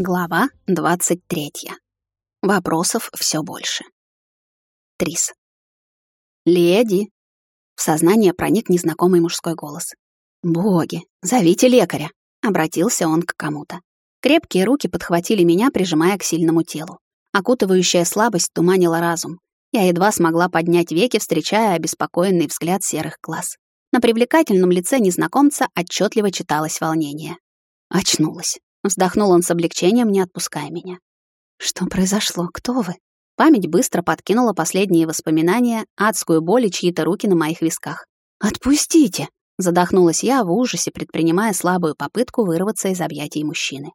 Глава 23. Вопросов все больше. Трис. «Леди!» В сознание проник незнакомый мужской голос. «Боги, зовите лекаря!» Обратился он к кому-то. Крепкие руки подхватили меня, прижимая к сильному телу. Окутывающая слабость туманила разум. Я едва смогла поднять веки, встречая обеспокоенный взгляд серых глаз. На привлекательном лице незнакомца отчетливо читалось волнение. Очнулась. Вздохнул он с облегчением, не отпуская меня. Что произошло? Кто вы? Память быстро подкинула последние воспоминания, адскую боль и чьи-то руки на моих висках. «Отпустите!» — задохнулась я в ужасе, предпринимая слабую попытку вырваться из объятий мужчины.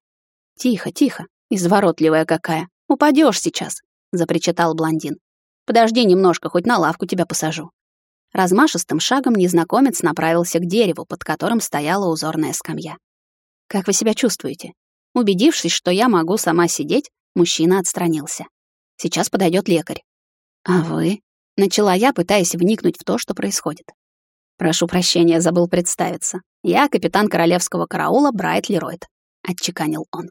«Тихо, тихо, изворотливая какая! Упадешь сейчас!» — запричитал блондин. «Подожди немножко, хоть на лавку тебя посажу». Размашистым шагом незнакомец направился к дереву, под которым стояла узорная скамья. «Как вы себя чувствуете?» Убедившись, что я могу сама сидеть, мужчина отстранился. «Сейчас подойдет лекарь». «А вы?» — начала я, пытаясь вникнуть в то, что происходит. «Прошу прощения, забыл представиться. Я капитан королевского караула Брайт Леройд», — отчеканил он.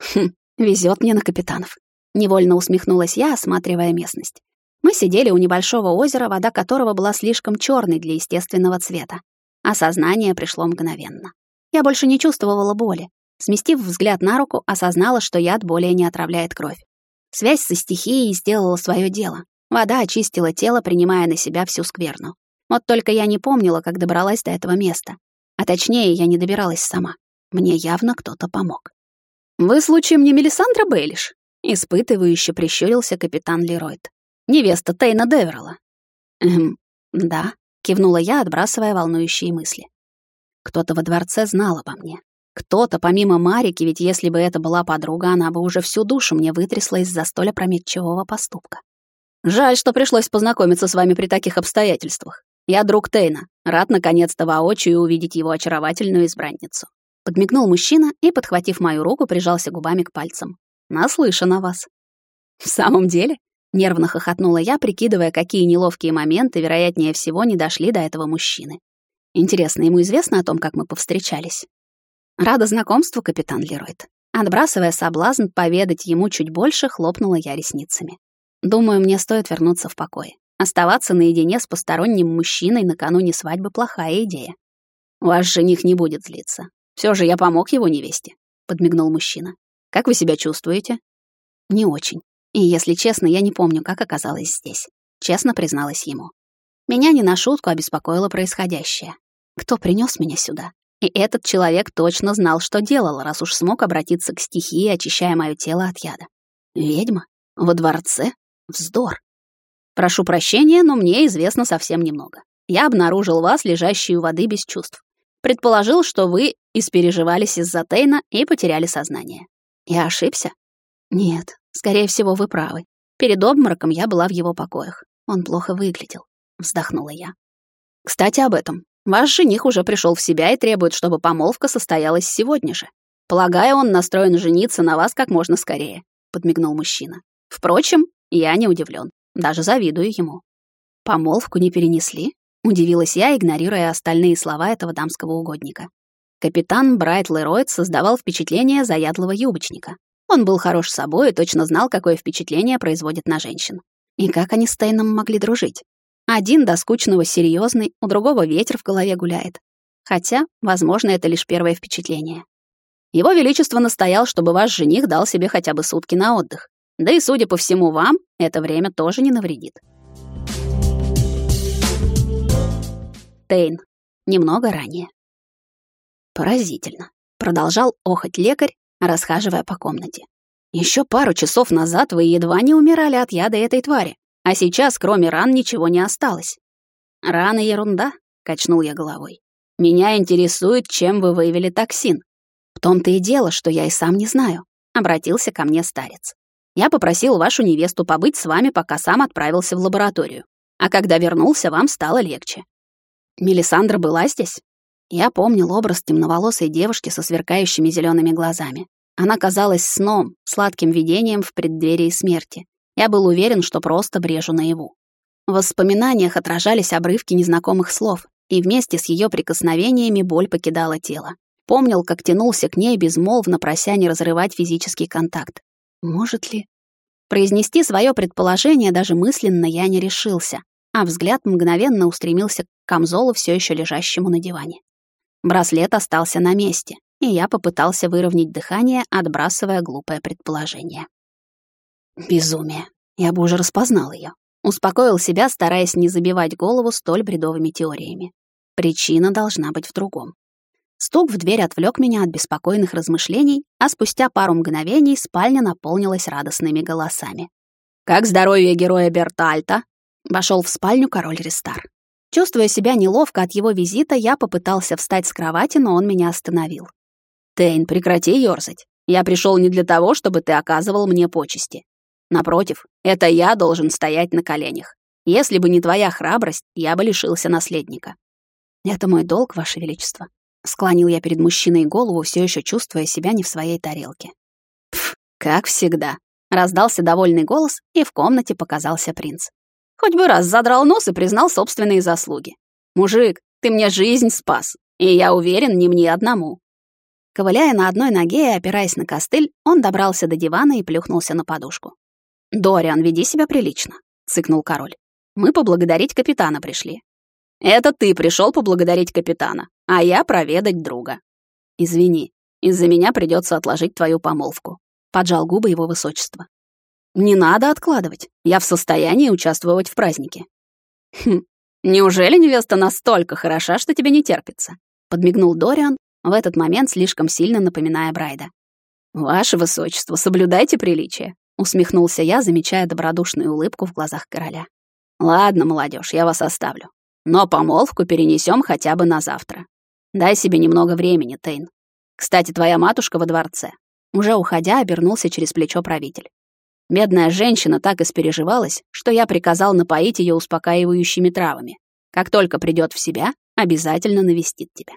«Хм, везет мне на капитанов». Невольно усмехнулась я, осматривая местность. Мы сидели у небольшого озера, вода которого была слишком черной для естественного цвета. Осознание пришло мгновенно. Я больше не чувствовала боли. Сместив взгляд на руку, осознала, что яд более не отравляет кровь. Связь со стихией сделала свое дело. Вода очистила тело, принимая на себя всю скверну. Вот только я не помнила, как добралась до этого места. А точнее, я не добиралась сама. Мне явно кто-то помог. «Вы случаем не Мелисандра Бейлиш?» Испытывающе прищурился капитан Леройд. «Невеста Тейна Деверла». «Эм, да», — кивнула я, отбрасывая волнующие мысли. Кто-то во дворце знал обо мне. Кто-то, помимо Марики, ведь если бы это была подруга, она бы уже всю душу мне вытрясла из-за столь опрометчивого поступка. Жаль, что пришлось познакомиться с вами при таких обстоятельствах. Я друг Тейна, рад наконец-то воочию увидеть его очаровательную избранницу. Подмигнул мужчина и, подхватив мою руку, прижался губами к пальцам. Наслышан о вас. В самом деле? Нервно хохотнула я, прикидывая, какие неловкие моменты, вероятнее всего, не дошли до этого мужчины. Интересно, ему известно о том, как мы повстречались? Рада знакомству, капитан Леройд. Отбрасывая соблазн поведать ему чуть больше, хлопнула я ресницами. Думаю, мне стоит вернуться в покой. Оставаться наедине с посторонним мужчиной накануне свадьбы — плохая идея. Ваш жених не будет злиться. Все же я помог его невесте, — подмигнул мужчина. Как вы себя чувствуете? Не очень. И, если честно, я не помню, как оказалась здесь. Честно призналась ему. Меня не на шутку обеспокоило происходящее. Кто принес меня сюда? И этот человек точно знал, что делал, раз уж смог обратиться к стихии, очищая мое тело от яда. Ведьма? Во дворце? Вздор. Прошу прощения, но мне известно совсем немного. Я обнаружил вас, лежащую у воды без чувств. Предположил, что вы испереживались из-за Тейна и потеряли сознание. Я ошибся? Нет, скорее всего, вы правы. Перед обмороком я была в его покоях. Он плохо выглядел вздохнула я. Кстати, об этом. Ваш жених уже пришел в себя и требует, чтобы помолвка состоялась сегодня же. Полагаю, он настроен жениться на вас как можно скорее, подмигнул мужчина. Впрочем, я не удивлен, даже завидую ему. Помолвку не перенесли? Удивилась я, игнорируя остальные слова этого дамского угодника. Капитан Брайт Леройд создавал впечатление заядлого юбочника. Он был хорош собой и точно знал, какое впечатление производит на женщин. И как они с Тейном могли дружить? Один до скучного серьезный, у другого ветер в голове гуляет. Хотя, возможно, это лишь первое впечатление. Его Величество настоял, чтобы ваш жених дал себе хотя бы сутки на отдых. Да и, судя по всему, вам это время тоже не навредит. Тейн. Немного ранее. Поразительно. Продолжал охоть лекарь, расхаживая по комнате. Еще пару часов назад вы едва не умирали от яда этой твари. А сейчас, кроме ран, ничего не осталось. Раны — ерунда, — качнул я головой. Меня интересует, чем вы вывели токсин. В том-то и дело, что я и сам не знаю, — обратился ко мне старец. Я попросил вашу невесту побыть с вами, пока сам отправился в лабораторию. А когда вернулся, вам стало легче. Мелисандра была здесь? Я помнил образ темноволосой девушки со сверкающими зелеными глазами. Она казалась сном, сладким видением в преддверии смерти. Я был уверен, что просто брежу наяву. В воспоминаниях отражались обрывки незнакомых слов, и вместе с ее прикосновениями боль покидала тело. помнил, как тянулся к ней безмолвно, прося не разрывать физический контакт. Может ли? Произнести свое предположение даже мысленно я не решился, а взгляд мгновенно устремился к камзолу, все еще лежащему на диване. Браслет остался на месте, и я попытался выровнять дыхание, отбрасывая глупое предположение. Безумие. Я бы уже распознал ее. Успокоил себя, стараясь не забивать голову столь бредовыми теориями. Причина должна быть в другом. Стук в дверь отвлек меня от беспокойных размышлений, а спустя пару мгновений спальня наполнилась радостными голосами. «Как здоровье героя Бертальта?» Вошел в спальню король Рестар. Чувствуя себя неловко от его визита, я попытался встать с кровати, но он меня остановил. «Тейн, прекрати ёрзать. Я пришел не для того, чтобы ты оказывал мне почести. Напротив, это я должен стоять на коленях. Если бы не твоя храбрость, я бы лишился наследника». «Это мой долг, Ваше Величество», Склонил я перед мужчиной голову, все еще чувствуя себя не в своей тарелке. Пф, как всегда. Раздался довольный голос, и в комнате показался принц. Хоть бы раз задрал нос и признал собственные заслуги. «Мужик, ты мне жизнь спас, и я уверен, не мне одному». Ковыляя на одной ноге и опираясь на костыль, он добрался до дивана и плюхнулся на подушку. «Дориан, веди себя прилично», — цыкнул король. «Мы поблагодарить капитана пришли». «Это ты пришел поблагодарить капитана, а я проведать друга. Извини, из-за меня придется отложить твою помолвку. Поджал губы его высочества. Не надо откладывать. Я в состоянии участвовать в празднике. Хм, неужели невеста настолько хороша, что тебе не терпится? Подмигнул Дориан, в этот момент слишком сильно напоминая Брайда. «Ваше высочество, соблюдайте приличие», — усмехнулся я, замечая добродушную улыбку в глазах короля. «Ладно, молодежь, я вас оставлю. Но помолвку перенесем хотя бы на завтра. Дай себе немного времени, Тейн. Кстати, твоя матушка во дворце. Уже уходя, обернулся через плечо правитель. Бедная женщина так испереживалась, что я приказал напоить ее успокаивающими травами. Как только придет в себя, обязательно навестит тебя.